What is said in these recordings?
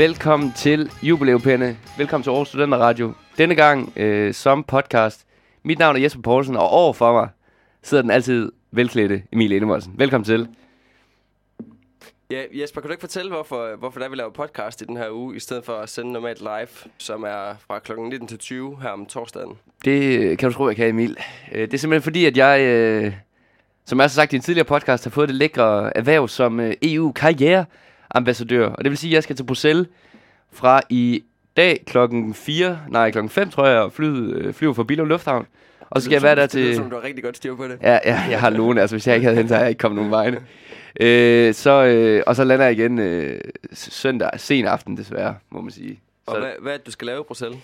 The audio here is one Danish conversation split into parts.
Velkommen til Jubilæupinde. Velkommen til Aarhus Studenter Radio. Denne gang øh, som podcast. Mit navn er Jesper Poulsen, og overfor mig sidder den altid velklædte Emil Enemolsen. Velkommen til. Ja, Jesper, kan du ikke fortælle, hvorfor, hvorfor der vi laver podcast i den her uge, i stedet for at sende normalt live, som er fra kl. 19 til 20 her om torsdagen? Det kan du tro, jeg kan, Emil. Øh, Det er simpelthen fordi, at jeg, øh, som jeg har sagt i en tidligere podcast, har fået det lækre erhverv som øh, EU-karriereambassadør. Og det vil sige, at jeg skal til Bruxelles fra i dag klokken 4, nej klokken 5, tror jeg, og flyve, øh, flyve fra Billund Lufthavn. Og så skal jeg være der Det til... som, du har rigtig godt styr på det. Ja, ja, jeg har nogen. Altså, hvis jeg ikke havde hende, så havde jeg ikke kommet nogen vegne. Øh, så, øh, og så lander jeg igen øh, søndag, sen aften desværre, må man sige. Og Så, hvad, hvad det, du skal lave i Bruxelles?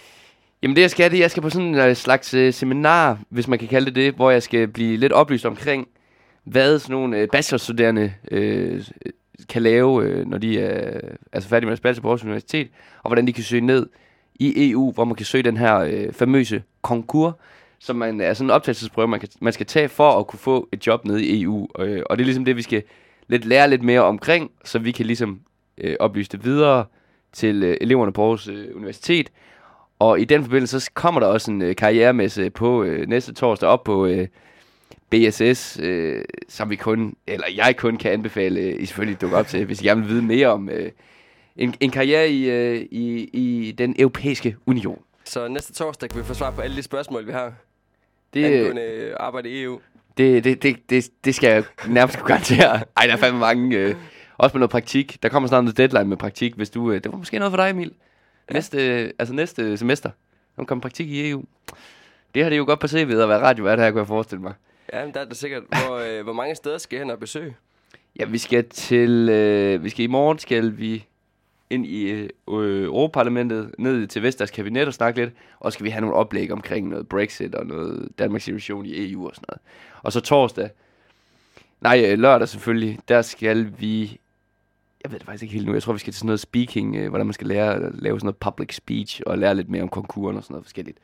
jamen det jeg skal, det jeg skal på sådan en øh, slags øh, seminar, hvis man kan kalde det det, hvor jeg skal blive lidt oplyst omkring, hvad sådan nogle øh, bachelorstuderende øh, kan lave, øh, når de er altså færdige med deres bachelor på Aarhus Universitet, og hvordan de kan søge ned i EU, hvor man kan søge den her øh, famøse konkurs, som man er sådan en optagelsesprøve, man, kan, man skal tage for at kunne få et job nede i EU. Øh, og det er ligesom det, vi skal lidt lære lidt mere omkring, så vi kan ligesom øh, oplyse det videre til øh, eleverne på Aarhus øh, Universitet. Og i den forbindelse, så kommer der også en øh, karrieremesse på øh, næste torsdag op på øh, BSS, øh, som vi kun, eller jeg kun kan anbefale, øh, I selvfølgelig dukke op til, hvis I gerne vil vide mere om øh, en, en karriere i, øh, i, i den europæiske union. Så næste torsdag kan vi få svar på alle de spørgsmål, vi har Det, øh, angående arbejde i EU. det, det, det, det, det skal jeg nærmest kunne garantere. Ej, der er fandme mange. Øh, også med noget praktik. Der kommer snart noget deadline med praktik, hvis du... Øh, det var måske noget for dig, Emil. Næste, øh, altså næste semester. Der kommer praktik i EU. Det har det jo godt på CV'et at være radiovært her, kunne jeg forestille mig. Ja, men der er det sikkert. Hvor, øh, hvor mange steder skal jeg hen og besøge? Ja, vi skal til... Øh, vi skal i morgen skal vi ind i øh, Europaparlamentet, ned til Vesters kabinet og snakke lidt. Og skal vi have nogle oplæg omkring noget Brexit og noget Danmarks situation i EU og sådan noget. Og så torsdag, nej, øh, lørdag selvfølgelig, der skal vi... Jeg ved det faktisk ikke helt nu. Jeg tror, vi skal til sådan noget speaking, øh, hvordan man skal lære at lave sådan noget public speech og lære lidt mere om konkurren og sådan noget forskelligt.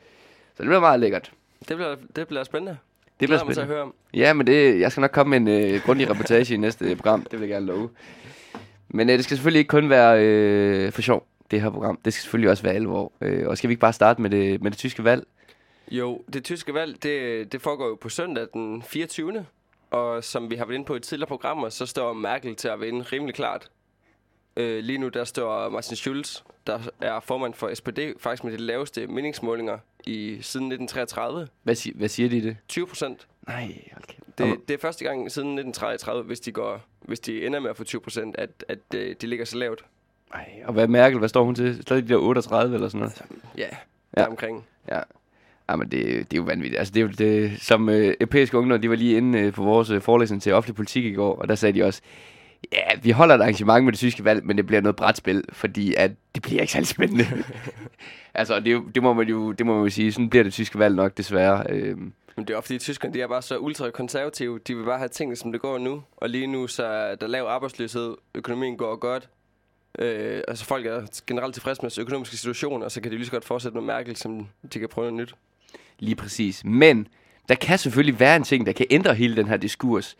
Så det bliver meget lækkert. Det bliver, det bliver spændende. Det bliver mig til at spændende. høre om. Ja, men det, jeg skal nok komme med en øh, grundig reportage i næste program. Det vil jeg gerne love. Men øh, det skal selvfølgelig ikke kun være øh, for sjov, det her program. Det skal selvfølgelig også være alvor. Øh, og skal vi ikke bare starte med det, med det tyske valg? Jo, det tyske valg, det, det foregår jo på søndag den 24. Og som vi har været inde på i tidligere programmer, så står Merkel til at vinde rimelig klart. Øh, lige nu der står Martin Schulz, der er formand for SPD, faktisk med de laveste meningsmålinger i siden 1933. Hvad, si- hvad siger de det? 20 procent. Nej, kæft. Det, det er første gang siden 1933, hvis de, går, hvis de ender med at få 20 procent, at, at øh, de ligger så lavt. Ej, og hvad er Merkel? Hvad står hun til? Stadig de der 38 eller sådan noget? Ja, Ja. der omkring. Ja. Jamen, det, det er jo vanvittigt. Altså, det er jo det, som øh, europæiske ungdom, de var lige inde øh, på vores øh, forelæsning til offentlig politik i går, og der sagde de også, ja, vi holder et arrangement med det tyske valg, men det bliver noget brætspil, fordi at det bliver ikke særlig spændende. altså, det, det, må man jo, det må man jo sige, sådan bliver det tyske valg nok desværre. Øhm, Men det er ofte, at tyskerne de er bare så ultrakonservative. De vil bare have tingene, som det går nu. Og lige nu, så er der lav arbejdsløshed. Økonomien går godt. Øh, altså folk er generelt tilfredse med deres økonomiske situation, og så kan de lige så godt fortsætte med Merkel, som de kan prøve noget nyt. Lige præcis. Men der kan selvfølgelig være en ting, der kan ændre hele den her diskurs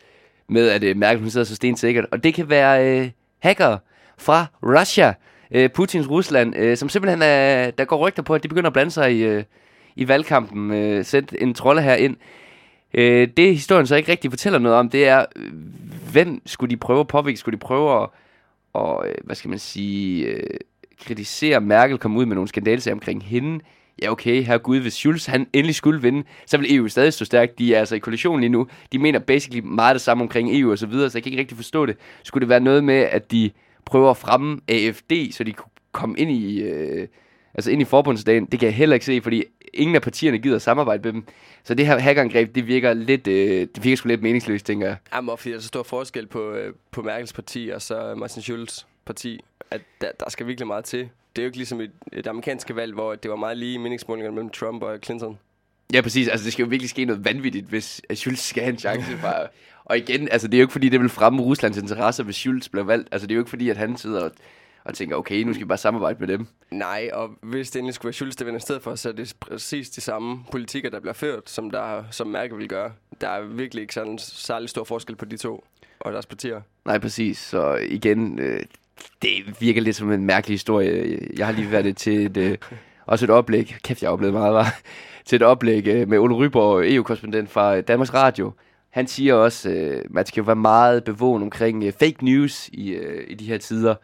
med, at øh, Merkel hun sidder så stensikkert. Og det kan være øh, hacker fra Russia, øh, Putins Rusland, øh, som simpelthen er, der går rygter på, at de begynder at blande sig i, øh, i valgkampen. Øh, sætte en trolde her ind. Øh, det historien så ikke rigtig fortæller noget om, det er, øh, hvem skulle de prøve at påvirke? Skulle de prøve at, og, øh, hvad skal man sige, øh, kritisere Merkel, komme ud med nogle skandalesager omkring hende? Ja, okay, her Gud, hvis Schulz han endelig skulle vinde, så vil EU stadig stå stærkt. De er altså i koalition lige nu. De mener basically meget det samme omkring EU og så videre, så jeg kan ikke rigtig forstå det. Skulle det være noget med, at de prøver at fremme AFD, så de kunne komme ind i, øh, altså ind i forbundsdagen? Det kan jeg heller ikke se, fordi ingen af partierne gider samarbejde med dem. Så det her hackerangreb, det virker lidt, øh, det virker sgu lidt meningsløst, tænker jeg. Jamen, og fordi der er så stor forskel på, øh, på Merkels parti og så Martin Schulz parti, at der, der skal virkelig meget til. Det er jo ikke ligesom et, et amerikanske valg, hvor det var meget lige meningsmålingerne mellem Trump og Clinton. Ja, præcis. Altså, det skal jo virkelig ske noget vanvittigt, hvis at Schulz skal have en chance. Bare. Og igen, altså, det er jo ikke fordi, det vil fremme Ruslands interesser, hvis Schulz bliver valgt. Altså, det er jo ikke fordi, at han sidder og, og tænker, okay, nu skal vi bare samarbejde med dem. Nej, og hvis det endelig skulle være Schulz, der vinder i stedet for, så er det præcis de samme politikker, der bliver ført, som, der, som Merkel vil gøre. Der er virkelig ikke sådan en særlig stor forskel på de to og deres partier. Nej, præcis. Så igen, øh, det virker lidt som en mærkelig historie. Jeg har lige været til et, øh, også et oplæg. Kæft, jeg har oplevet meget, var til et oplæg øh, med Ole Ryborg, EU-korrespondent fra Danmarks Radio. Han siger også, øh, man skal jo være meget bevågen omkring øh, fake news i, øh, i de her tider.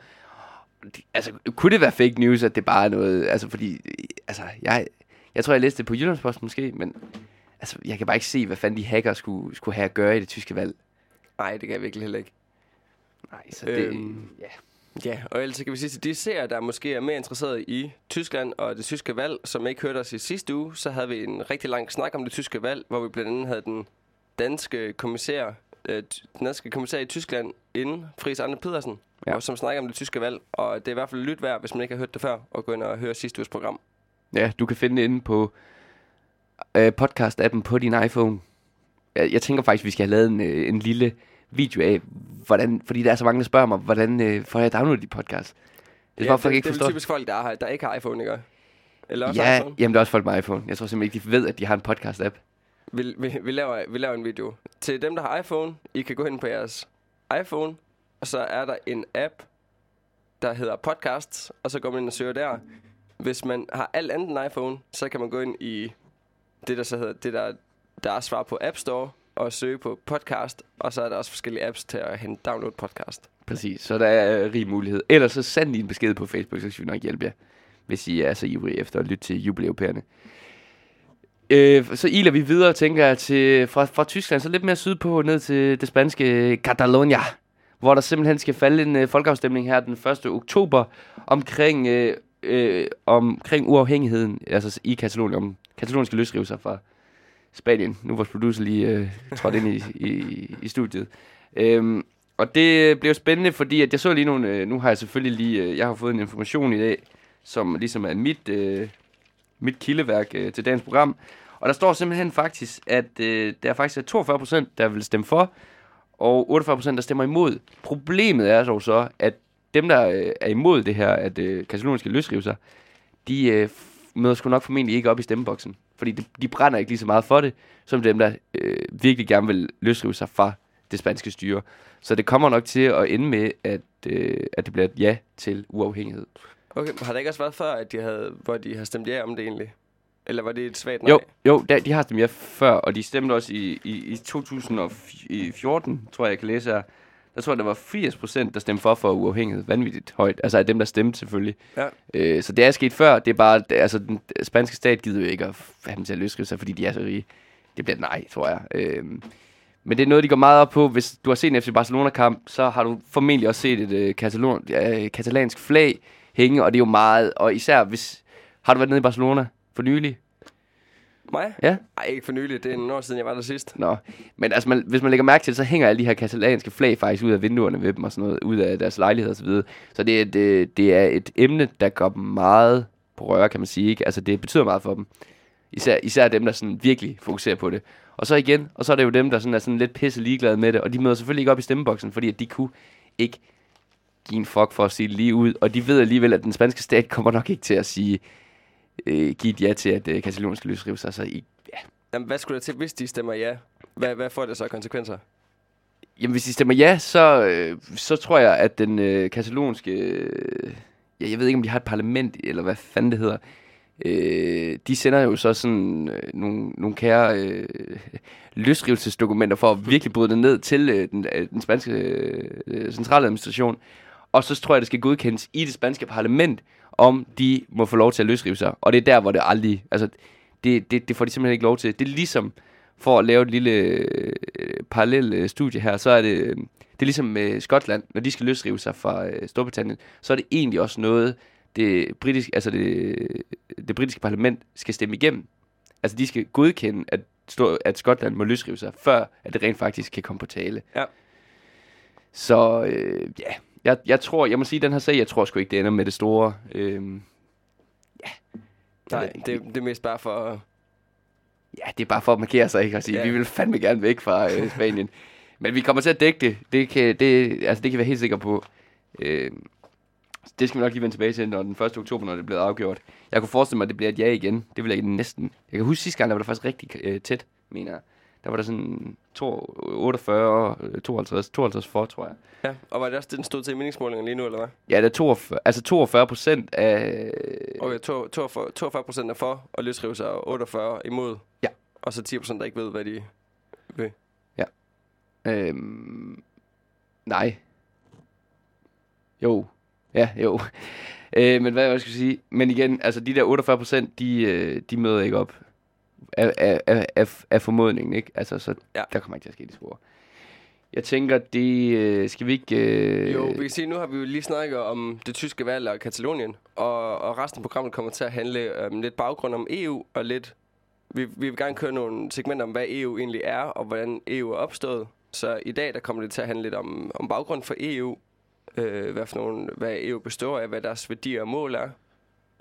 Altså, kunne det være fake news, at det bare er noget... Altså, fordi... Altså, jeg, jeg tror, jeg læste det på Jyllandsposten måske, men... Altså, jeg kan bare ikke se, hvad fanden de hacker skulle, skulle have at gøre i det tyske valg. Nej, det kan jeg virkelig heller ikke. Nej, så det... Øhm, ja. Ja, og ellers kan vi sige til de seere, der måske er mere interesseret i Tyskland og det tyske valg, som ikke hørte os i sidste uge, så havde vi en rigtig lang snak om det tyske valg, hvor vi blandt andet havde den danske kommissær, øh, den danske kommissær i Tyskland inden, Friis Arne Pedersen, Ja. ja. og som snakker om det tyske valg. Og det er i hvert fald lyt værd, hvis man ikke har hørt det før, og gå ind og høre sidste uges program. Ja, du kan finde det inde på øh, podcast-appen på din iPhone. Jeg, jeg tænker faktisk, vi skal have lavet en, øh, en lille video af, hvordan, fordi der er så mange, der spørger mig, hvordan øh, får jeg downloadet de podcast? Det er ja, bare, folk det, ikke det er forstår. typisk folk, der, har, der ikke har iPhone, ikke? Eller også Ja, iPhone. jamen der er også folk med iPhone. Jeg tror simpelthen ikke, de ved, at de har en podcast-app. Vi, vi, vi, laver, vi laver en video. Til dem, der har iPhone, I kan gå hen på jeres iPhone, og så er der en app, der hedder Podcasts, og så går man ind og søger der. Hvis man har alt andet end iPhone, så kan man gå ind i det, der så hedder, det der, der er svar på App Store, og søge på podcast, og så er der også forskellige apps til at hente download podcast. Præcis, så der er øh, rig mulighed. Ellers så send lige en besked på Facebook, så skal vi nok hjælpe jer, hvis I er så ivrige efter at lytte til jubilæupærerne. Øh, så iler vi videre, tænker jeg, til, fra, fra Tyskland, så lidt mere sydpå, ned til det spanske Catalonia, hvor der simpelthen skal falde en øh, folkeafstemning her den 1. oktober omkring, øh, øh, omkring uafhængigheden, altså i Katalonien, om Katalonien skal løsrive sig fra Spanien. Nu er vores producer lige øh, trådt ind i, i, i studiet. Øhm, og det blev spændende, fordi at jeg så lige nogle, øh, nu har jeg selvfølgelig lige, øh, jeg har fået en information i dag, som ligesom er mit, øh, mit kildeværk øh, til dagens program. Og der står simpelthen faktisk, at øh, der faktisk er 42 procent, der vil stemme for, og 48 procent, der stemmer imod. Problemet er dog så, at dem, der øh, er imod det her, at øh, Katalonien skal løsrive sig, de øh, møder sgu nok formentlig ikke op i stemmeboksen. Fordi de, de brænder ikke lige så meget for det, som dem, der øh, virkelig gerne vil løsrive sig fra det spanske styre. Så det kommer nok til at ende med, at, øh, at det bliver et ja til uafhængighed. Okay, har det ikke også været før, at de havde, hvor de har stemt ja om det egentlig? Eller var det et svagt nej? Jo, jo der, de har stemt ja før, og de stemte også i, i, i 2014, tror jeg, jeg kan læse her. Der tror jeg, der var 80 procent, der stemte for for uafhængighed. Vanvittigt højt. Altså af dem, der stemte selvfølgelig. Ja. Øh, så det er sket før. Det er bare, det, altså den spanske stat gider jo ikke at have dem til at løsrive sig, fordi de er så rige. Det bliver nej, tror jeg. Øh, men det er noget, de går meget op på. Hvis du har set en FC Barcelona-kamp, så har du formentlig også set et øh, katalon, øh, katalansk flag hænge, og det er jo meget, og især hvis... Har du været nede i Barcelona for nylig? Mig? Ja. Nej, ikke for nylig. Det er en år siden, jeg var der sidst. Nå, men altså, man, hvis man lægger mærke til det, så hænger alle de her katalanske flag faktisk ud af vinduerne ved dem og sådan noget, ud af deres lejligheder og så videre. Så det er, et, øh, det er et emne, der går meget på røre, kan man sige. Ikke? Altså, det betyder meget for dem. Især, især dem, der sådan virkelig fokuserer på det. Og så igen, og så er det jo dem, der sådan er sådan lidt pisse ligeglade med det, og de møder selvfølgelig ikke op i stemmeboksen, fordi at de kunne ikke give en fuck for at sige det lige ud, og de ved alligevel, at den spanske stat kommer nok ikke til at sige, øh, give et ja til, at øh, Katalonien skal løsrive sig. Så i, Jamen, hvad skulle der til, hvis de stemmer ja? Hvad, hvad får det så af konsekvenser? Jamen, hvis de stemmer ja, så, øh, så tror jeg, at den øh, katalonske... Øh, ja, jeg ved ikke, om de har et parlament, eller hvad fanden det hedder. Øh, de sender jo så sådan øh, nogle, nogle kære øh, løsrivelsesdokumenter for at virkelig bryde det ned til øh, den, øh, den spanske øh, centraladministration. Og så tror jeg, det skal godkendes i det spanske parlament, om de må få lov til at løsrive sig. Og det er der, hvor det aldrig... Altså, det, det, det får de simpelthen ikke lov til. Det er ligesom, for at lave et lille øh, parallel øh, studie her, så er det, øh, det er ligesom med Skotland, når de skal løsrive sig fra øh, Storbritannien, så er det egentlig også noget, det britiske, altså det, det britiske parlament skal stemme igennem. Altså de skal godkende, at, at Skotland må løsrive sig, før at det rent faktisk kan komme på tale. Ja. Så øh, ja, jeg, jeg tror, jeg må sige, den her sag, jeg tror sgu ikke, det ender med det store. Øh, Nej, ved det, det er mest bare for... Ja, det er bare for at markere sig, ikke? Og sige, Ja. ja. vi vil fandme gerne væk fra øh, Spanien. Men vi kommer til at dække det. Det kan, det, altså, det kan vi være helt sikre på. Øh, det skal vi nok lige vende tilbage til, når den 1. oktober, når det er blevet afgjort. Jeg kunne forestille mig, at det bliver et ja igen. Det vil jeg næsten... Jeg kan huske sidste gang, der var det faktisk rigtig øh, tæt, mener jeg. Der var der sådan to- 48, øh, 52, 52 for, tror jeg. Ja, og var det også det, den stod til i meningsmålingen lige nu, eller hvad? Ja, det er 42, altså 42 procent af... Okay, 42, 42 procent er for at løsrive sig, og 48 imod. Ja. Og så 10 procent, der ikke ved, hvad de vil. Øhm, nej. Jo. Ja, jo. Øh, men hvad jeg skal sige? Men igen, altså de der 48 procent, de, øh, de møder ikke op af, af, af, af, formodningen, ikke? Altså, så Ja. der kommer ikke til at ske de spor. Jeg tænker, det øh, skal vi ikke... Øh, Jo, vi kan sige, nu har vi jo lige snakket om det tyske valg og Katalonien, og, og resten af programmet kommer til at handle um, lidt baggrund om EU, og lidt, vi, vi vil gerne køre nogle segmenter om, hvad EU egentlig er, og hvordan EU er opstået. Så i dag, der kommer det til at handle lidt om, om baggrund for EU, øh, hvad, for nogle, hvad EU består af, hvad deres værdier og mål er.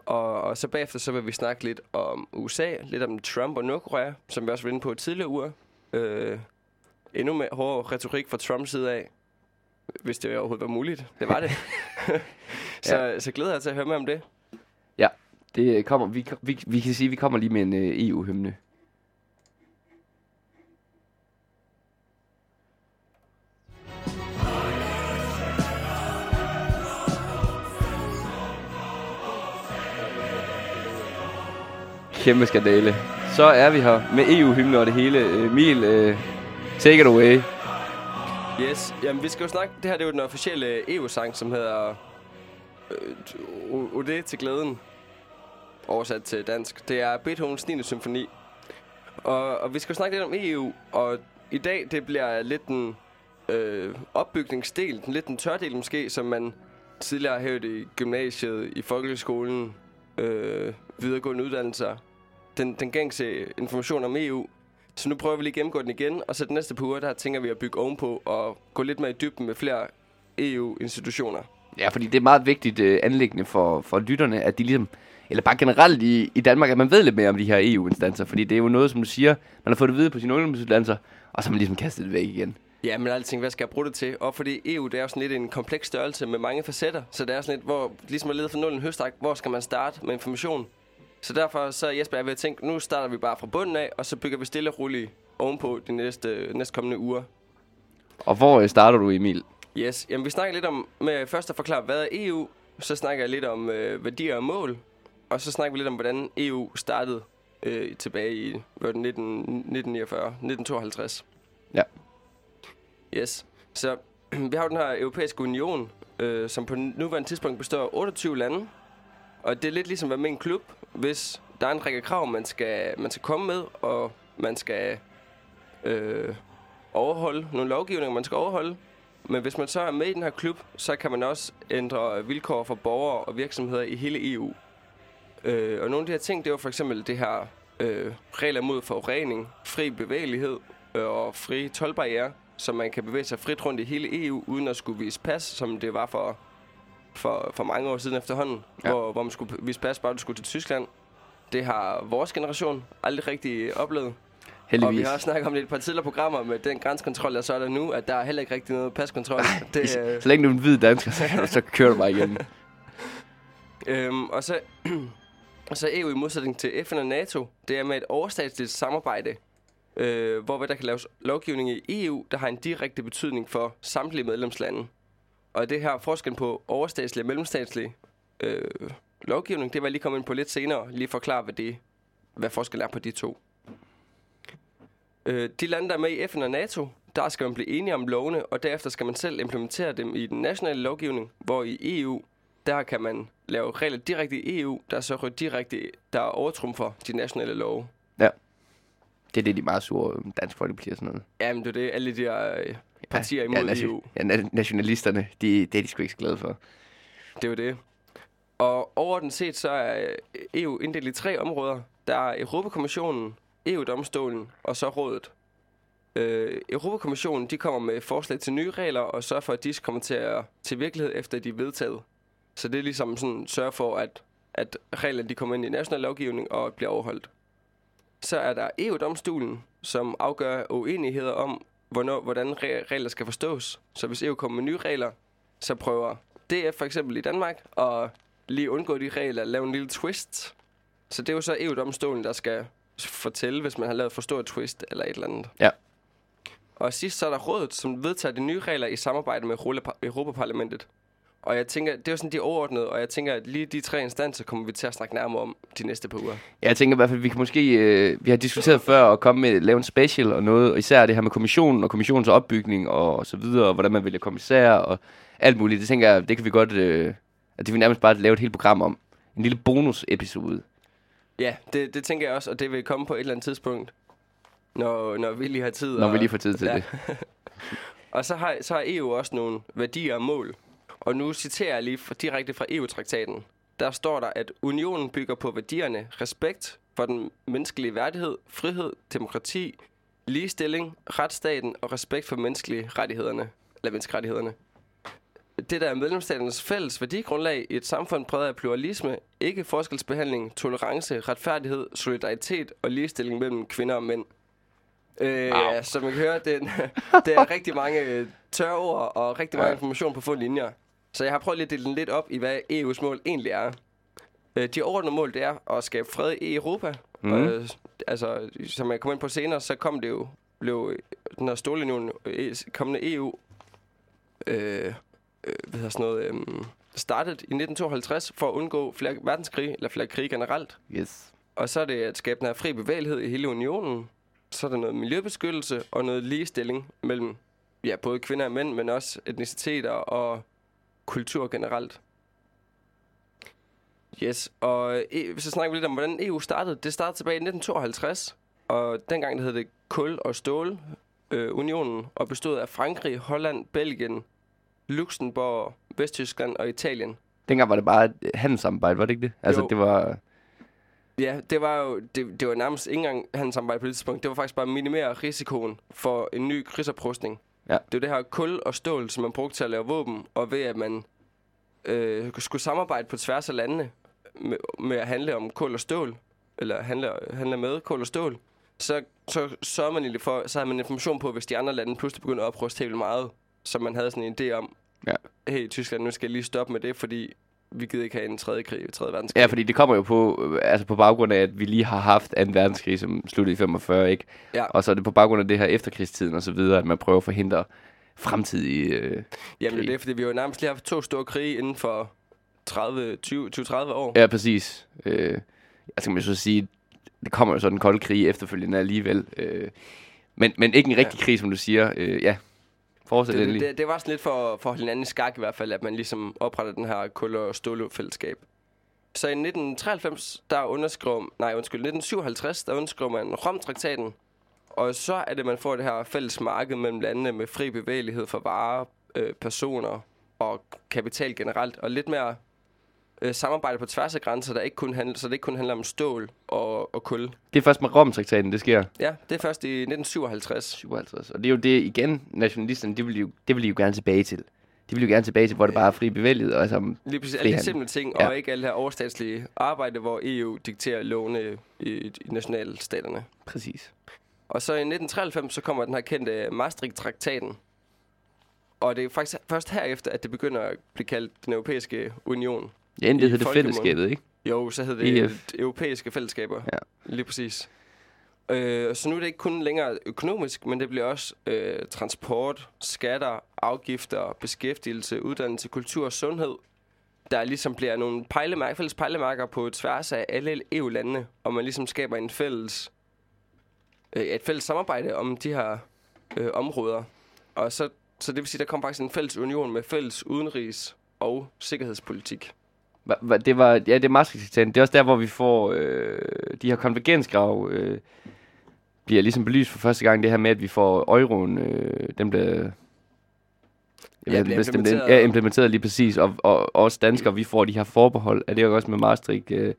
Og, og så bagefter, så vil vi snakke lidt om USA, lidt om Trump og Nordkorea, som vi også var inde på tidligere uger. Øh, endnu mere hård retorik fra Trumps side af, hvis det overhovedet var muligt. Det var det. så, ja. så glæder jeg til at høre mere om det. Det kommer, vi, vi, vi kan sige, at vi kommer lige med en øh, EU-hymne. Kæmpe skandale. Så er vi her med EU-hymne og det hele. Øh, Emil, øh, take it away. Yes, jamen vi skal jo snakke, det her det er jo den officielle EU-sang, som hedder øh, Ode til glæden, oversat til dansk. Det er Beethovens 9. symfoni. Og, og vi skal jo snakke lidt om EU, og i dag det bliver lidt en øh, opbygningsdel, den, lidt en tørdel måske, som man tidligere har hævet i gymnasiet, i folkeskolen, øh, videregående uddannelser. Den, den gængse information om EU. Så nu prøver vi lige at gennemgå den igen, og så den næste par uger, der tænker vi at bygge ovenpå og gå lidt mere i dybden med flere EU-institutioner. Ja, fordi det er meget vigtigt øh, anlæggende for, for lytterne, at de ligesom, eller bare generelt i, i Danmark, at man ved lidt mere om de her EU-instanser. Fordi det er jo noget, som du siger, man har fået det at vide på sine ungdomsuddannelser, og så har man ligesom kastet det væk igen. Ja, men alting, hvad skal jeg bruge det til? Og fordi EU, det er jo sådan lidt en kompleks størrelse med mange facetter, så det er sådan lidt, hvor, ligesom at lede fra nullen høstak, hvor skal man starte med information? Så derfor så Jesper, jeg vil tænke, nu starter vi bare fra bunden af, og så bygger vi stille og roligt ovenpå de næste, næste kommende uger. Og hvor øh, starter du, Emil? Yes, jamen vi snakker lidt om, med først at forklare, hvad er EU, så snakker jeg lidt om øh, værdier og mål, og så snakker vi lidt om, hvordan EU startede øh, tilbage i hvad var det, 19, 1949, 1952. Ja. Yes, så vi har jo den her europæiske union, øh, som på nuværende tidspunkt består af 28 lande, og det er lidt ligesom at være med en klub, hvis der er en række krav, man skal, man skal komme med, og man skal øh, overholde nogle lovgivninger, man skal overholde. Men hvis man så er med i den her klub, så kan man også ændre vilkår for borgere og virksomheder i hele EU. Øh, og nogle af de her ting, det var for eksempel det her øh, regler mod forurening, fri bevægelighed øh, og fri tolvbarriere, så man kan bevæge sig frit rundt i hele EU, uden at skulle vise pas, som det var for, for, for mange år siden efterhånden, ja. Hvor, hvor man skulle vise pas, bare du skulle til Tyskland. Det har vores generation aldrig rigtig oplevet. Og vi Heldigvis. har også snakket om det i et par tidligere programmer med den grænsekontrol, der så er der nu, at der er heller ikke rigtig noget paskontrol. det, øh, Så længe du er en hvid dansker, så, så kører du bare igen. øhm, og så, og så EU i modsætning til FN og NATO, det er med et overstatsligt samarbejde, øh, hvor der kan laves lovgivning i EU, der har en direkte betydning for samtlige medlemslande. Og det her forskel på overstatslig og mellemstatslig øh, lovgivning, det var jeg lige kommet ind på lidt senere, lige forklare, hvad, det, hvad forskel er på de to. Øh, de lande, der er med i FN og NATO, der skal man blive enige om lovene, og derefter skal man selv implementere dem i den nationale lovgivning, hvor i EU, der kan man lave regler direkte i EU, der så direkte, der overtrumfer de nationale love. Ja. Det er det, de er meget sure Dansk Folkeparti og sådan noget. Jamen, det er det, alle de her øh, partier imod ja, EU. Ja, na- nationalisterne, de, det er de sgu ikke så glade for. Det er jo det. Og overordnet set, så er EU inddelt i tre områder. Der er Europakommissionen, EU-domstolen og så rådet. Øh, Europakommissionen, de kommer med forslag til nye regler, og sørger for, at de kommer til, at, til virkelighed, efter de er vedtaget. Så det er ligesom sådan, sørge for, at, at reglerne de kommer ind i national lovgivning og bliver overholdt. Så er der EU-domstolen, som afgør uenigheder om, hvornår, hvordan re- regler skal forstås. Så hvis EU kommer med nye regler, så prøver DF for eksempel i Danmark at lige undgå de regler, lave en lille twist. Så det er jo så EU-domstolen, der skal fortælle, hvis man har lavet for stor twist eller et eller andet. Ja. Og sidst så er der rådet, som vedtager de nye regler i samarbejde med Europa- Europaparlamentet. Og jeg tænker, det er jo sådan de overordnede, og jeg tænker, at lige de tre instanser kommer vi til at snakke nærmere om de næste par uger. Jeg tænker i hvert fald, vi kan måske... Øh, vi har diskuteret før at komme med lave en special og noget, og især det her med kommissionen og kommissionens opbygning og så videre, og hvordan man vælger kommissær og alt muligt. Det tænker jeg, det kan vi godt... Øh, at det vil vi nærmest bare lave et helt program om. En lille bonus-episode. Ja, det, det tænker jeg også, og det vil komme på et eller andet tidspunkt, når, når vi lige har tid. Når og, vi lige får tid til Ja. det. Og så har, så har EU også nogle værdier og mål. Og nu citerer jeg lige direkte fra EU-traktaten. Der står der, at unionen bygger på værdierne respekt for den menneskelige værdighed, frihed, demokrati, ligestilling, retsstaten og respekt for menneskelige rettighederne, eller menneskerettighederne. Det der er medlemsstaternes fælles værdigrundlag i et samfund præget af pluralisme, ikke forskelsbehandling, tolerance, retfærdighed, solidaritet og ligestilling mellem kvinder og mænd. Øh, Wow. ja, som man kan høre, det er, det er rigtig mange øh, tørre ord og rigtig meget information på få linjer. Så jeg har prøvet at dele den lidt op i, hvad EU's mål egentlig er. Øh, de overordnede mål, det er at skabe fred i Europa. Mm. Øh, altså, som jeg kommer ind på senere, så kom det jo, blev den her stålunion, øh, kommende EU, øh, hvad hedder sådan noget, øh, startet i 1952 for at undgå flere verdenskrige, eller flere krige generelt. Yes. Og så er det at skabe den her fri bevægelighed i hele unionen. Så er der noget miljøbeskyttelse og noget ligestilling mellem ja, både kvinder og mænd, men også etniciteter og kultur generelt. Yes, og e- så snakker vi lidt om, hvordan EU startede. Det startede tilbage i 1952, og dengang det hed det Kul- og Stål øh, Unionen, og bestod af Frankrig, Holland, Belgien, Luxembourg, Vesttyskland og Italien. Dengang var det bare et handelssamarbejde, var det ikke det? Altså, Jo. det var... Ja, det var jo det, det var nærmest ikke engang handelssamarbejde på det tidspunkt. Det var faktisk bare at minimere risikoen for en ny krigsoprustning. Ja. Det var det her kul og stål, som man brugte til at lave våben, og ved at man øh, skulle samarbejde på tværs af landene med, med at handle om kul og stål, eller handle, handle med kul og stål, så, så sørgede man egentlig for, så havde man information på, hvis de andre lande pludselig begyndte at opruste helt meget, så man havde sådan en idé om, Ja. hey Tyskland, nu skal jeg lige stoppe med det, fordi vi gider ikke have en tredje krig, tredje verdenskrig. Ja, fordi det kommer jo på, øh, altså på baggrund af, at vi lige har haft 2. verdenskrig, som sluttede i 45, ikke? Ja. Og så er det på baggrund af det her efterkrigstiden og så videre, at man prøver at forhindre fremtidige... Øh, Jamen det krig. er det, fordi vi har jo nærmest lige haft to store krige inden for 30, 20, 20-30 år. ja, præcis. Øh, altså kan man så sige, det kommer jo så den kolde krig efterfølgende alligevel. Øh, men, men ikke en rigtig krig, som du siger. Øh, ja, fortsæt det, det, det, det var sådan lidt for, for hinanden i skak i hvert fald, at man ligesom opretter den her kul- og stålfællesskab. Så i 1993, der underskrev, nej undskyld, 1957, der underskrev man Rom-traktaten. Og så er det, man får det her fælles marked mellem landene med fri bevægelighed for varer, øh, personer og kapital generelt. Og lidt mere øh, samarbejde på tværs af grænser, der ikke kun handler, så det ikke kun handler om stål og, og kul. Det er først med Rom-traktaten, det sker. Ja, det er først i 1957. 57. Og det er jo det igen, nationalisterne, det vil de jo, det vil de jo gerne tilbage til. De vil jo gerne tilbage til, hvor det bare er fri bevægelighed. Og altså, Lige præcis alle de simple ting, Ja. og ikke alle det her overstatslige arbejde, hvor EU dikterer lovene i, i nationalstaterne. præcis. Og så i 1993, så kommer den her kendte Maastricht-traktaten. Og det er faktisk først herefter, at det begynder at blive kaldt den europæiske union. Ja, endelig hedder det fællesskabet, ikke? Jo, så hedder det EF. europæiske fællesskaber. Ja. Lige præcis. Øh, så nu er det ikke kun længere økonomisk, men det bliver også øh, transport, skatter, afgifter, beskæftigelse, uddannelse, kultur og sundhed. Der ligesom bliver nogle pejlemærker, fælles pejlemærker på tværs af alle EU-landene, og man ligesom skaber en fælles, øh, et fælles samarbejde om de her øh, områder. Og så, så det vil sige, der kommer faktisk en fælles union med fælles udenrigs- og sikkerhedspolitik. Det var, ja, det er Maastricht-traktaten. Det er også der, hvor vi får øh, de her konvergensgrav, øh, bliver ligesom belyst for første gang, det her med, at vi får euroen, øh, den bliver... Jeg Ja, ved, bliver hvis den implementeret. Ja, implementeret lige præcis. Og, og, og os danskere, vi får de her forbehold. Er det jo også med Maastricht, øh,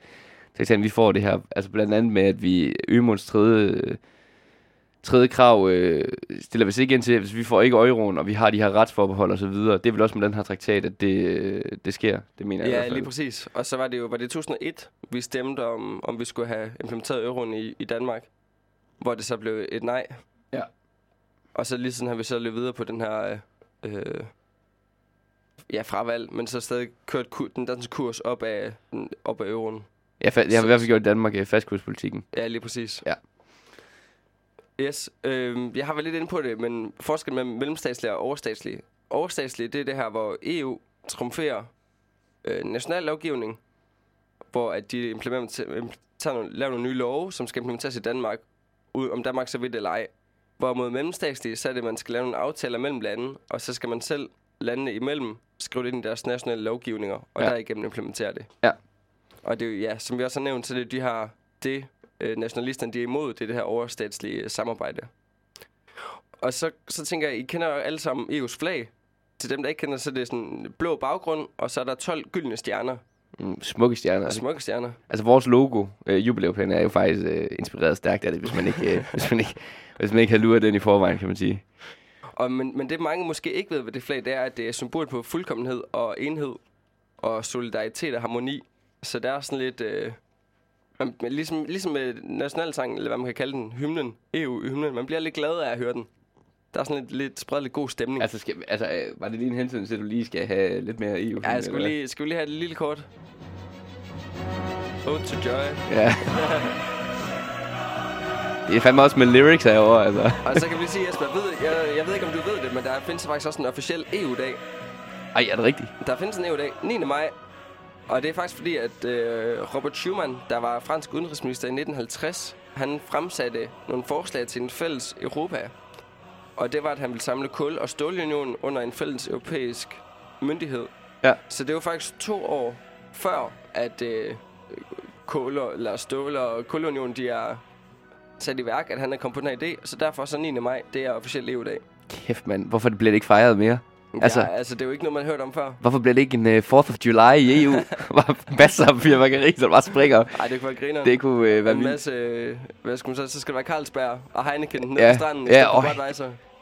traktaten, vi får det her, altså blandt andet med, at vi Ømunds tredje, øh, tredje krav øh, stiller vi sig ikke ind til, hvis vi får ikke euroen, og vi har de her retsforbehold og så videre. Det er vel også med den her traktat, at det, øh, det sker. Det mener jeg i Ja, hvert fald. lige præcis. Og så var det jo var det i 2001, vi stemte om, om vi skulle have implementeret euroen i, i Danmark, hvor det så blev et nej. Ja. Og så lige siden har vi så løbet videre på den her øh, ja, fravalg, men så stadig kørt ku- den danske kurs op af, op af euroen. Jeg, fa- jeg har i hvert fald gjort i Danmark øh, fastkurspolitikken. Ja, lige præcis. Ja. Yes, øh, jeg har været lidt inde på det, men forskellen mellem mellemstatslige og overstatslige. Overstatslige, det er det her, hvor EU trumferer øh, national lovgivning, hvor at de implementerer, tager nogle, laver nogle nye love, som skal implementeres i Danmark, ud om Danmark så vil det eller ej. Hvorimod mellemstatslige, så er det, at man skal lave nogle aftaler mellem lande, og så skal man selv landene imellem skrive det ind i deres nationale lovgivninger, og Ja. derigennem implementere det. Ja. Og det er jo, ja, som vi også har nævnt, så er det, de har det, øh, nationalisterne de er imod, det det her overstatslige samarbejde. Og så, så tænker jeg, I kender jo alle sammen EU's flag. Til dem, der ikke kender, så er det sådan en blå baggrund, og så er der 12 gyldne stjerner. Mm, smukke stjerner. Og smukke stjerner. Altså vores logo, øh, jubilæuplanen, er jo faktisk øh, inspireret stærkt af det, hvis man ikke, øh, hvis man ikke, hvis man ikke har luret den i forvejen, kan man sige. Og, men, men det mange måske ikke ved ved det flag, det er, at det er symbol på fuldkommenhed og enhed og solidaritet og harmoni. Så der er sådan lidt... Øh, man, man- ligesom, ligesom med nationalsangen, eller hvad man kan kalde den, hymnen, EU-hymnen, man bliver lidt glad af at høre den. Der er sådan lidt, lidt spredt lidt god stemning. Altså, skal, altså øh, var det lige en hensyn til, at du lige skal have lidt mere EU? ja, skal vi, lige, skal vi lige have et lille kort? Ode to joy. Ja. det er fandme også med lyrics herovre, altså. Og så kan vi lige sige, Jesper, jeg ved, jeg, jeg ved ikke, om du ved det, men der findes faktisk også en officiel EU-dag. Ej, er det rigtigt? Der findes en EU-dag 9. maj, og det er faktisk fordi, at øh, Robert Schuman, der var fransk udenrigsminister i 1950, han fremsatte nogle forslag til en fælles Europa. Og det var, at han ville samle kul- og stålunionen under en fælles europæisk myndighed. Ja. Så det var faktisk to år før, at øh, kul- og- eller stål- og kulunionen, de er sat i værk, at han er kommet på den her idé. Så derfor så 9. maj, det er officielt EU-dag. Kæft, mand. Hvorfor bliver det ikke fejret mere? Altså- Altså, ja, altså, det er jo ikke noget, man har hørt om før. Hvorfor bliver det ikke en uh, 4th of July i EU? Masser af fyrværkeri, som bare springer. Nej, det kunne være grineren. Det kunne uh, være en vildt. masse, øh, hvad skal man så, så skal det være Carlsberg og Heineken nede Ja, på stranden, ja, og-.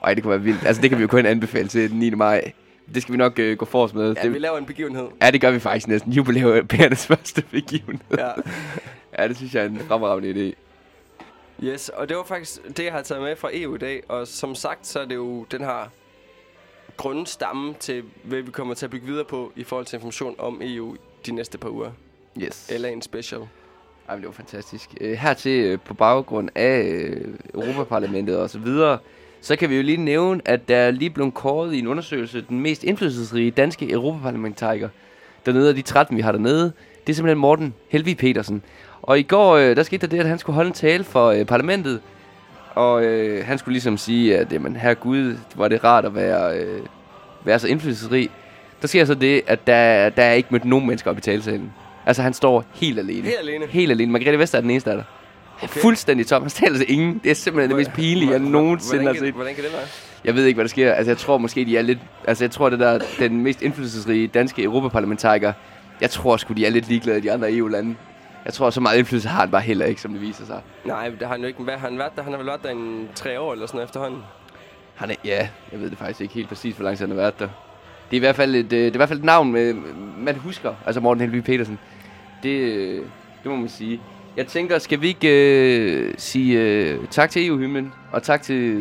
Ej, det kunne være vildt. Altså, det kan vi jo kun anbefale til den 9. maj. Det skal vi nok uh, gå forrest med. Ja, vi det, laver en begivenhed. ja, det gør vi faktisk næsten. Jubilæernes første begivenhed. Ja. Ja, det synes jeg er en fremragende idé. Yes, og det var faktisk det, jeg har taget med fra EU i dag. Og som sagt, så er det jo den her grundstamme til, hvad vi kommer til at bygge videre på i forhold til information om EU de næste par uger. Yes. Eller en special. Ej, men det var fantastisk. Øh, hertil øh, på baggrund af øh, Europaparlamentet og så videre, så kan vi jo lige nævne, at der er lige blevet kåret i en undersøgelse den mest indflydelsesrige danske europaparlamentariker. Dernede af de 13, vi har dernede, det er simpelthen Morten Helvig Petersen. Og i går, øh, der skete der det, at han skulle holde en tale for øh, parlamentet. Og øh, han skulle ligesom sige, at jamen, her Gud, var det rart at være, øh, være så indflydelsesrig. Der sker så det, at der, der er ikke mødt nogen mennesker op i talesalen. Altså, han står helt alene. Helt alene. Helt alene. Margrethe Vester er den eneste af der. Okay. Fuldstændig tom. Han taler til ingen. Det er simpelthen det mest pinlige, jeg nogensinde har hvordan, kan- set. Hvordan kan det være? Jeg ved ikke, hvad der sker. Altså, jeg tror måske, de er lidt... Altså, jeg tror, det der den mest indflydelsesrige danske europaparlamentariker, jeg tror sgu, de er lidt ligeglade i de andre EU-lande. Jeg tror, så meget indflydelse har han bare heller ikke, som det viser sig. Nej, det har han jo ikke. Hvad har han været der? Han har vel været der i tre år eller sådan efterhånden. Han er, ja, jeg ved det faktisk ikke helt præcis, hvor lang tid han har været der. Det er i hvert fald et, øh, det er i hvert fald et navn, med, man husker. Altså Morten Helvig Petersen. Det, øh, det må man sige. Jeg tænker, skal vi ikke øh, sige øh, tak til EU-hymnen, og tak til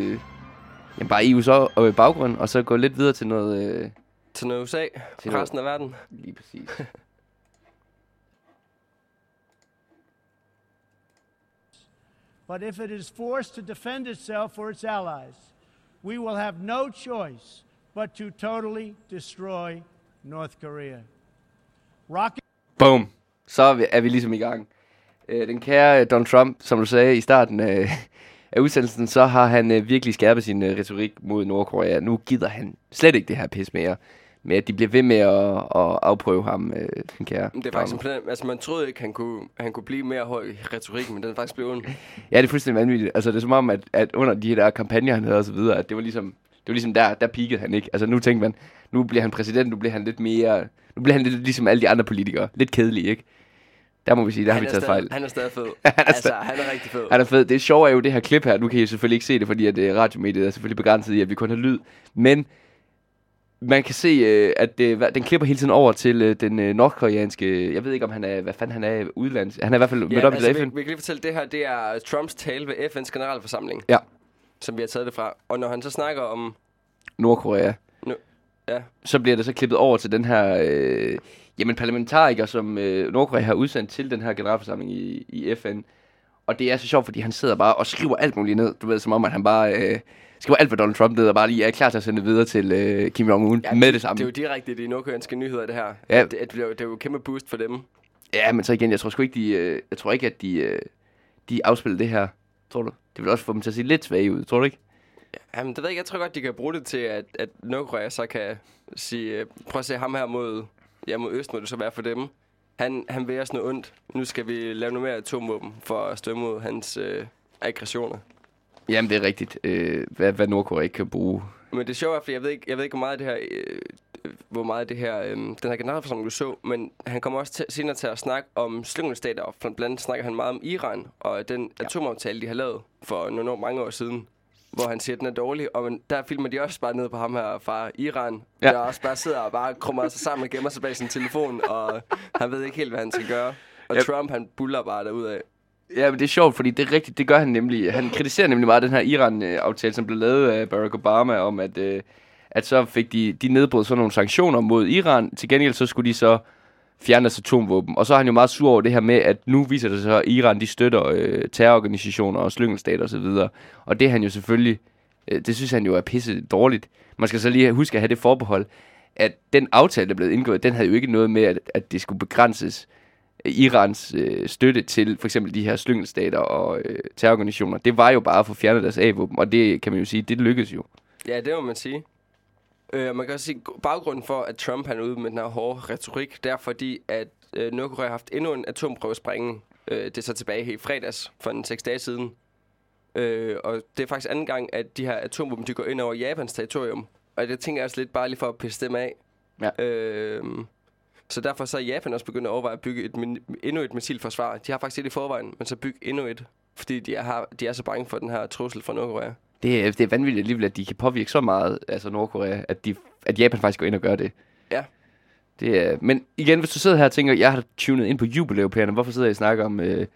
jamen, bare EU's o- øh, baggrund, og så gå lidt videre til noget... Øh, Til noget USA. Til Til noget- resten af verden. lige præcis. But if it is forced to defend itself or its allies, we will have no choice but to totally destroy North Korea. Rocket Boom. Så er vi, er vi ligesom i gang. Øh, den kære øh, Donald Trump, som du sagde i starten af, af udsendelsen, så har han øh, virkelig skærpet sin øh, retorik mod Nordkorea. Nu gider han slet ikke det her pis mere. Med at de bliver ved med at, at afprøve ham, øh, den kære. Det er faktisk en. Altså, man troede ikke, han kunne, han kunne blive mere høj i retorikken, men den er faktisk blevet... Ja, det er fuldstændig vanvittigt. Altså, det er som om, at, at under de der kampagner, han havde og så videre, at det var ligesom, det var ligesom der, der peakede han ikke. Altså, nu tænker man, nu bliver han præsident, nu bliver han lidt mere, nu bliver han lidt ligesom alle de andre politikere. Lidt kedelig, ikke? Der må vi sige, der har han vi er taget stadig, fejl. Han er stadig fed. er altså, stadig- han er rigtig fed. Han er fed. Det sjove er jo det her klip her. Nu kan I selvfølgelig ikke se det, fordi at uh, radiomediet er selvfølgelig begrænset i, at vi kun har lyd. Men man kan se, uh, at uh, den klipper hele tiden over til uh, den uh, nordkoreanske... Jeg ved ikke, om han er... Hvad fanden han er udlands? Han er i hvert fald mødt op altså, i vi, FN. vi kan lige fortælle, det her det er Trumps tale ved FN's generalforsamling, Ja, som vi har taget det fra. Og når han så snakker om... Nordkorea. Nu, ja, så bliver det så klippet over til den her, øh, Jamen parlamentarikere, som øh, Nordkorea har udsendt til den her generalforsamling i, i FN. Og det er så sjovt, fordi han sidder bare og skriver alt muligt ned. Du ved, som om at han bare øh, skriver alt for Donald Trump og bare lige er klar til at sende det videre til øh, Kim Jong-un ja, med det samme. Det er jo direkte de nordkoreanske nyheder, det her. Ja. Det, det, er jo, det er jo et kæmpe boost for dem. Ja, men så igen, jeg tror sgu ikke, de, øh, jeg tror ikke at de, øh, de afspiller det her. Tror du? Det vil også få dem til at se lidt svage ud, tror du ikke? Jamen, det ved jeg ikke. Jeg tror godt, de kan bruge det til, at, at Nordkorea så kan sige, øh, prøv at se ham her mod, ja, mod Øst, må det så være for dem. Han, han vil os noget ondt. Nu skal vi lave noget mere atomvåben for at stå mod hans øh, aggressioner. Jamen, det er rigtigt. Øh, hvad, hvad Nordkorea ikke kan bruge. Men det sjove er, fordi jeg ved ikke, jeg ved ikke hvor meget det her, øh, hvor meget det her, øh, den her generalforsamling du så, men han kommer også til, senere til at snakke om slyngelstater, og blandt andet snakker han meget om Iran, og den ja. atomaftale, de har lavet for nogle år, mange år siden, hvor han siger, at den er dårlig, og men, der filmer de også bare ned på ham her fra Iran, Ja. der også bare sidder og bare krummer sig sammen og gemmer sig bag sin telefon, og han ved ikke helt, hvad han skal gøre. Og Ja. Trump, han buller bare derudad. Ja, men det er sjovt, fordi det er rigtigt, det gør han nemlig. Han kritiserer nemlig meget den her Iran-aftale, som blev lavet af Barack Obama, om at, øh, at så fik de, de nedbrød sådan nogle sanktioner mod Iran. Til gengæld så skulle de så fjerne deres atomvåben. Og så er han jo meget sur over det her med, at nu viser det sig, at Iran de støtter øh, terrororganisationer og slyngelstater osv. Og, og det er han jo selvfølgelig, øh, det synes han jo er pisse dårligt. Man skal så lige huske at have det forbehold, at den aftale, der blev indgået, den havde jo ikke noget med, at, at det skulle begrænses Irans øh, støtte til for eksempel de her slyngelstater og øh, terrororganisationer, det var jo bare at få fjernet deres A-våben, og det kan man jo sige, det lykkedes jo. Ja, det må man sige. Øh, man kan også sige, baggrunden for, at Trump han er ude med den her hårde retorik, det er fordi, at øh, Nordkorea har haft endnu en atomprøvesprængning. Øh, det er så tilbage i fredags, for en seks dage siden. Øh, og det er faktisk anden gang, at de her atomvåben, de går ind over Japans territorium. Og det tænker jeg også lidt bare lige for at pisse dem af. Ja. Øh, så derfor så er Japan også begyndt at overveje at bygge et, endnu et missilforsvar. De har faktisk et i forvejen, men så bygge endnu et. Fordi de er, har, de er så bange for den her trussel fra Nordkorea. Det, er- det er vanvittigt alligevel, at de kan påvirke så meget, altså Nordkorea, at, de, at Japan faktisk går ind og gør det. Ja. Det er, men igen, hvis du sidder her og tænker, jeg har tunet ind på jubeleuropæerne, hvorfor sidder jeg og snakker om øh,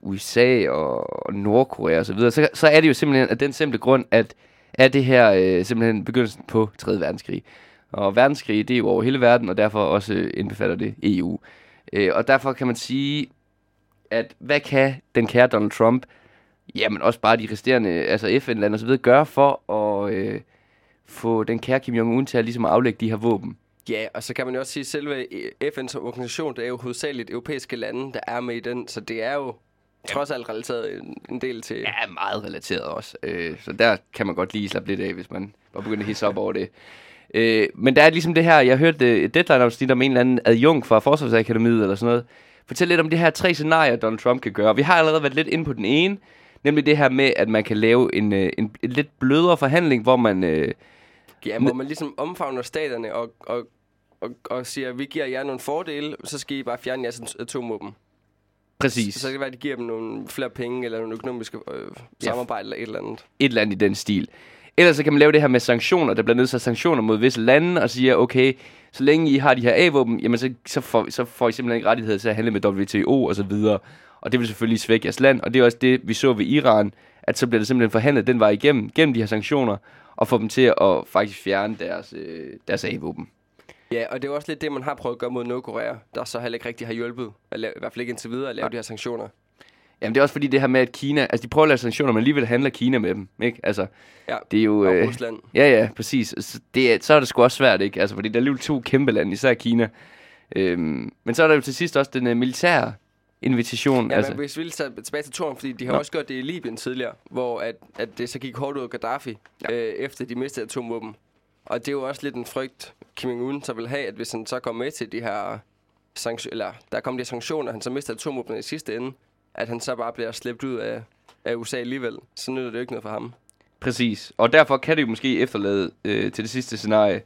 USA og, og Nordkorea og så videre, så, så er det jo simpelthen af den simple grund, at er det her øh, simpelthen begyndelsen på 3. verdenskrig. Og verdenskrig, det er jo over hele verden, og derfor også øh, indbefatter det EU. Øh, og derfor kan man sige, at hvad kan den kære Donald Trump, jamen også bare de resterende, altså FN-lande og så videre, gøre for at øh, få den kære Kim Jong-un til at ligesom aflægge de her våben? Ja, og så kan man jo også sige, at selve FN's organisation, det er jo hovedsageligt europæiske lande, der er med i den, så det er jo trods alt relateret en, del til... Ja, meget relateret også. Øh, så der kan man godt lige slappe lidt af, hvis man bare begynder at hisse op over det. Øh, men der er ligesom det her, jeg hørte øh, et deadline-afsnit om en eller anden adjunkt fra Forsvarsakademiet eller sådan noget. Fortæl lidt om det her tre scenarier, Donald Trump kan gøre. Vi har allerede været lidt inde på den ene, nemlig det her med, at man kan lave en, øh, en, en lidt blødere forhandling, hvor man... Øh, Ja, hvor man ligesom omfavner staterne og, og, og, og siger, vi giver jer nogle fordele, så skal I bare fjerne jeres atomvåben. præcis. Så, så kan det være, at de giver dem nogle flere penge, eller nogle økonomiske øh, samarbejde, eller et eller andet. et eller andet i den stil. Ellers så kan man lave det her med sanktioner. Der bliver nedsat sanktioner mod visse lande, og siger, okay, så længe I har de her A-våben, jamen så, så, får, så får I simpelthen ikke rettighed til at handle med WTO og så videre. Og det vil selvfølgelig svække jeres land, og det er også det, vi så ved Iran, at så bliver det simpelthen forhandlet den vej igennem, gennem de her sanktioner, og få dem til at faktisk fjerne deres, øh, deres A-våben. Ja, og det er også lidt det, man har prøvet at gøre mod Nordkorea, der så heller ikke rigtig har hjulpet, i hvert fald ikke indtil videre, at lave de her sanktioner. Jamen det er også fordi det her med, at Kina, altså de prøver at lave sanktioner, men alligevel handler Kina med dem, ikke? Altså, Ja, det er jo... og Øh, Rusland. Ja, ja, præcis. Så, det er, så er det sgu også svært, ikke? Altså, fordi der er alligevel to kæmpe lande, især Kina. Øhm, men så er der jo til sidst også den uh, militære invitation. Ja, altså, men hvis vi vil tage tilbage til Toren, fordi de har Nå. også gjort det i Libyen tidligere, hvor at, at det så gik hårdt ud af Gaddafi, Ja. øh, efter de mistede atomvåben. Og det er jo også lidt en frygt, Kim Jong-un så vil have, at hvis han så kommer med til de her sanktioner, eller der kommer de sanktioner, han så mister atomvåben i sidste ende, at han så bare bliver slæbt ud af, af USA alligevel. Så nytter det jo ikke noget for ham. Præcis. Og derfor kan det jo måske efterlade øh, til det sidste scenarie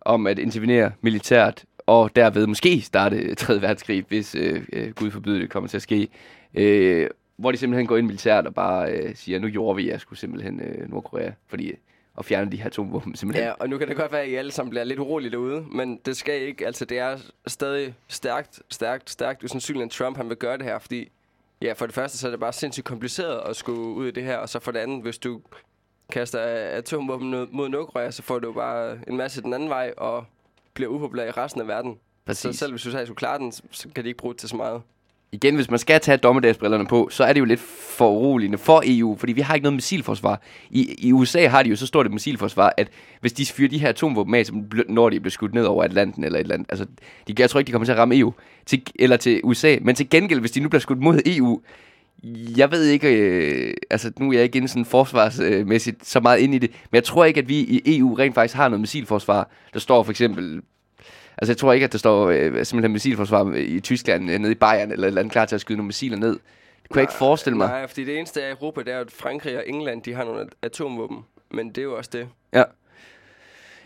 om at intervenere militært, og derved måske starte 3. verdenskrig, hvis øh, øh, Gud forbyde det kommer til at ske. Øh, hvor de simpelthen går ind militært og bare øh, siger, nu gjorde vi, jeg skulle simpelthen øh, Nordkorea, fordi og fjerne de her atomvåben simpelthen. Ja, og nu kan det godt være, at I alle sammen bliver lidt urolige derude, men det skal ikke. Altså, det er stadig stærkt, stærkt, stærkt usandsynligt, at Trump han vil gøre det her, fordi ja, for det første, så er det bare sindssygt kompliceret at skulle ud i det her, og så for det andet, hvis du kaster atomvåben mod- Nordkorea, så får du bare en masse den anden vej, og bliver upopulær i resten af verden. Præcis. Så selv hvis USA skulle klare den, så kan de ikke bruge det til så meget igen, hvis man skal tage dommedagsbrillerne på, så er det jo lidt foruroligende for EU, fordi vi har ikke noget missilforsvar. I, I USA har de jo så stort et missilforsvar, at hvis de fyrer de her atomvåben af, så når de bliver skudt ned over Atlanten eller et eller andet, altså, de, jeg tror ikke, de kommer til at ramme EU, til, eller til USA, men til gengæld, hvis de nu bliver skudt mod EU, jeg ved ikke, øh, altså nu er jeg ikke inde sådan forsvarsmæssigt så meget ind i det, men jeg tror ikke, at vi i EU rent faktisk har noget missilforsvar. Der står for eksempel, altså jeg tror ikke, at der står øh, simpelthen missilforsvar i Tyskland øh, nede i Bayern eller et eller andet klar til at skyde nogle missiler ned. Det kunne jeg ikke forestille mig. Nej, fordi det eneste i Europa, det er, at Frankrig og England, de har nogle at- atomvåben. Men det er jo også det. Ja.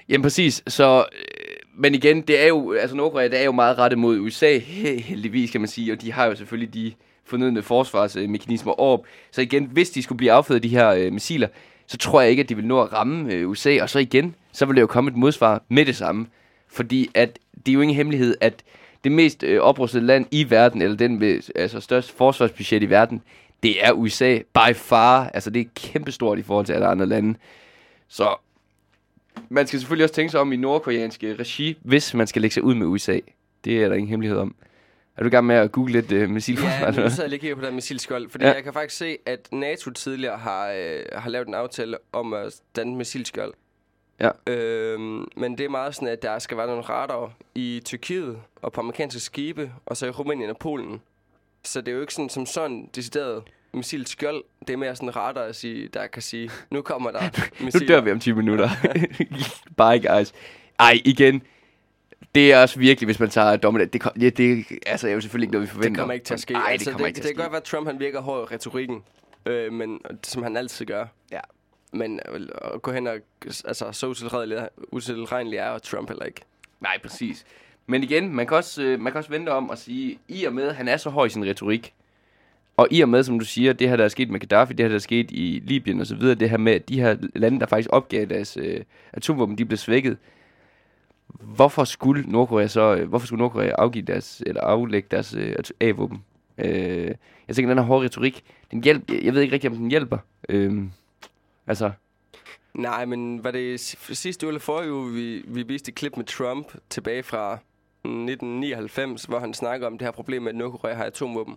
Jamen præcis, så... Øh, men igen, det er jo... Altså Nordkorea, det er jo meget rettet mod USA, he- heldigvis kan man sige, og de har jo selvfølgelig de fornødne forsvarsmekanismer op. Så igen, hvis de skulle blive affødt af de her øh, missiler, så tror jeg ikke, at de vil nå at ramme øh, USA, og så igen, så vil det jo komme et modsvar med det samme. Fordi at det er jo ingen hemmelighed, at det mest øh, oprustede land i verden, eller den med altså største forsvarsbudget i verden, det er USA by far. Altså det er kæmpestort i forhold til alle andre lande. Så man skal selvfølgelig også tænke sig om i nordkoreanske regi, hvis man skal lægge sig ud med USA. Det er der ingen hemmelighed om. Er du i gang med at google lidt uh, missilforsvar? Ja, nu sidder jeg lige på her missilskjold. Fordi ja. jeg kan faktisk se, at NATO tidligere har, øh, har lavet en aftale om at danne missilskjold. Ja. Øhm, men det er meget sådan, at der skal være nogle radar i Tyrkiet og på amerikanske skibe, og så i Rumænien og Polen. Så det er jo ikke sådan som sådan decideret missilskjold. Det er mere sådan radar, at sige, der kan sige, nu kommer der Nu missiler. dør vi om 10 minutter. Bye, guys. Ej, igen. Det er også virkelig, hvis man tager dommedag. Det, kom, ja, det altså, er jo selvfølgelig ikke noget, vi forventer. Det kommer ikke til at ske. Nej, det altså, kommer det, ikke til det, at kan godt være, at Trump han virker hård i retorikken, øh, men, som han altid gør. Ja. Men øh, at gå hen og... Altså, så utilregnelig, utilregnelig er Trump heller ikke. Nej, præcis. Men igen, man kan, også, øh, man kan også vente om at sige, i og med, at han er så høj i sin retorik, og i og med, som du siger, det her, der er sket med Gaddafi, det her, der er sket i Libyen og så videre, det her med, at de her lande, der faktisk opgav deres øh, atomvåben, de blev svækket. Hvorfor skulle Nordkorea så, øh, hvorfor skulle Nordkorea afgive deres, eller aflægge deres øh, A-våben? Øh, jeg tænker, den her hårde retorik, den hjælp, jeg ved ikke rigtig, om den hjælper. Øh, altså, Nej, men var det sidste uge eller forrige uge, vi, vi viste et klip med Trump tilbage fra 1999, hvor han snakker om det her problem med, at Nordkorea har atomvåben.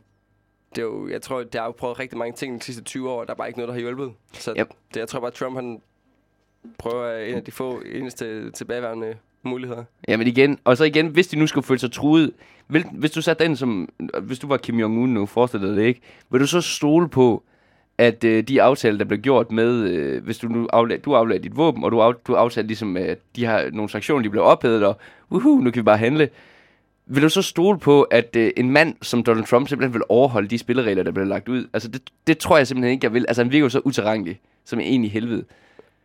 Det er jo, jeg tror, der har jo prøvet rigtig mange ting de sidste 20 år, og der er bare ikke noget, der har hjulpet. Så Yep. det, jeg tror bare, at Trump han prøver at en af de få eneste tilbageværende muligheder. Ja, men igen, og så igen, hvis de nu skulle føle sig truet, vil, hvis du satte den som, hvis du var Kim Jong-un nu, forestiller dig det ikke, vil du så stole på, at øh, de aftaler, der blev gjort med, øh, hvis du nu aflagde, du aflagde dit våben, og du, af, du aftalte ligesom, at de har nogle sanktioner, de blev ophævet, og uhu, nu kan vi bare handle. Vil du så stole på, at øh, en mand som Donald Trump simpelthen vil overholde de spilleregler, der bliver lagt ud? Altså, det, det tror jeg simpelthen ikke, jeg vil. Altså, han virker jo så uterrenelig, som en i helvede.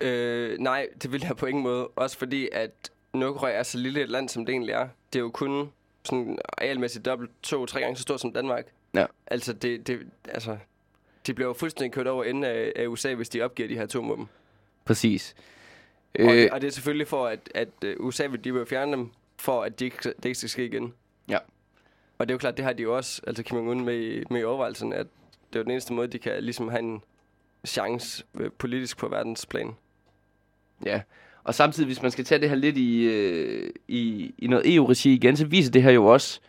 Øh, nej, det vil jeg på ingen måde. Også fordi, at Nordkorea er så lille et land, som det egentlig er. Det er jo kun sådan arealmæssigt dobbelt to-tre gange så stort som Danmark. Ja. Altså, det, det, altså, de bliver jo fuldstændig kørt over enden af, af USA, hvis de opgiver de her atomvåben. Præcis. Og, Øh, det, og det er selvfølgelig for, at, at øh, USA vil, de vil fjerne dem, for at de ikke, det ikke skal ske igen. Ja. Og det er jo klart, det har de jo også, altså Kim Jong-un med, med i overvejelsen, at det er jo den eneste måde, de kan ligesom have en chance øh, politisk på verdensplan. Ja, og samtidig, hvis man skal tage det her lidt i, øh, i, i noget EU-regi igen, så viser det her jo også,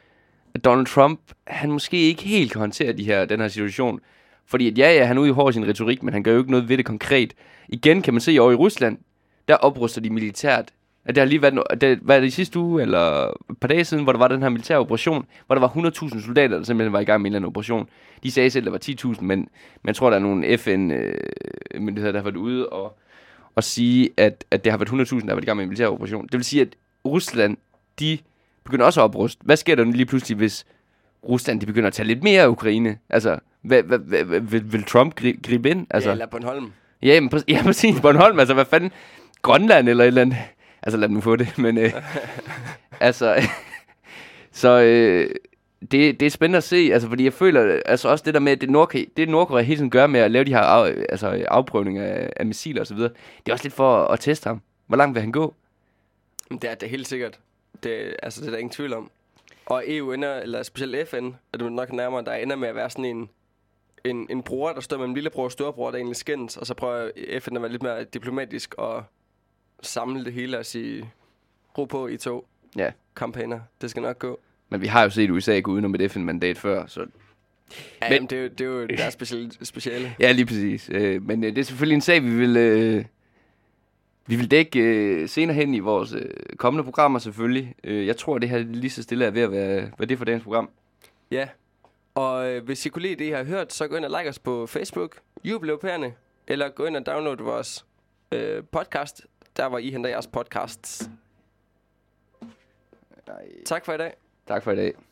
at Donald Trump, han måske ikke helt kan håndtere de her, den her situation. Fordi at ja, ja, han er ude i hård sin retorik, men han gør jo ikke noget ved det konkret. Igen kan man se over i Rusland, der opruster de militært. At der har lige været, no- det, hvad er det i sidste uge, eller et par dage siden, hvor der var den her militære operation, hvor der var 100.000 soldater, der simpelthen var i gang med en eller anden operation. De sagde selv, at der var 10.000, men, men tror, der er nogle FN-myndigheder, øh, der har været ude og, og sige, at, at det har været 100.000, der har været i gang med en militær operation. Det vil sige, at Rusland, de begynder også at opruste. Hvad sker der nu lige pludselig, hvis Rusland de begynder at tage lidt mere af Ukraine? Altså, hvad, hvad, hvad, vil, vil Trump gribe, gribe ind? Altså. Ja, eller Bornholm. Ja, men, ja, præcis. Bornholm, altså hvad fanden? Grønland eller et eller andet. Altså lad nu få det, men øh, altså... så øh, det, det er spændende at se, altså fordi jeg føler altså også det der med, at det Nordkorea, det Nordkorea hele tiden gør med at lave de her af, altså, afprøvninger af, af missiler og så videre, det er også lidt for at, at teste ham. Hvor langt vil han gå? Det er det helt sikkert. Det, altså, det er der ingen tvivl om. Og EU ender, eller specielt FN, er det nok nærmere, der ender med at være sådan en, en, en bror, der står mellem lillebror og storebror, der egentlig skændes, og så prøver FN at være lidt mere diplomatisk og samle det hele og sige, ro på i to. Ja. kampagner. Det skal nok gå. Men vi har jo set USA gå udenom et FN-mandat før, så Ja, Men- det, er jo- det er jo deres speciale. speciale. ja, lige præcis. Øh, men øh, det er selvfølgelig en sag, vi vil, øh, vi vil dække øh, senere hen i vores øh, kommende programmer selvfølgelig. Øh, jeg tror, det her lige så stille er ved at være, være det for dagens program. Ja. Og øh, hvis I kunne lide det, I har hørt, så gå ind og like os på Facebook, Jubeleuropæerne, eller gå ind og download vores øh, podcast, der hvor I henter jeres podcasts. Tak for i dag. Tak for i dag.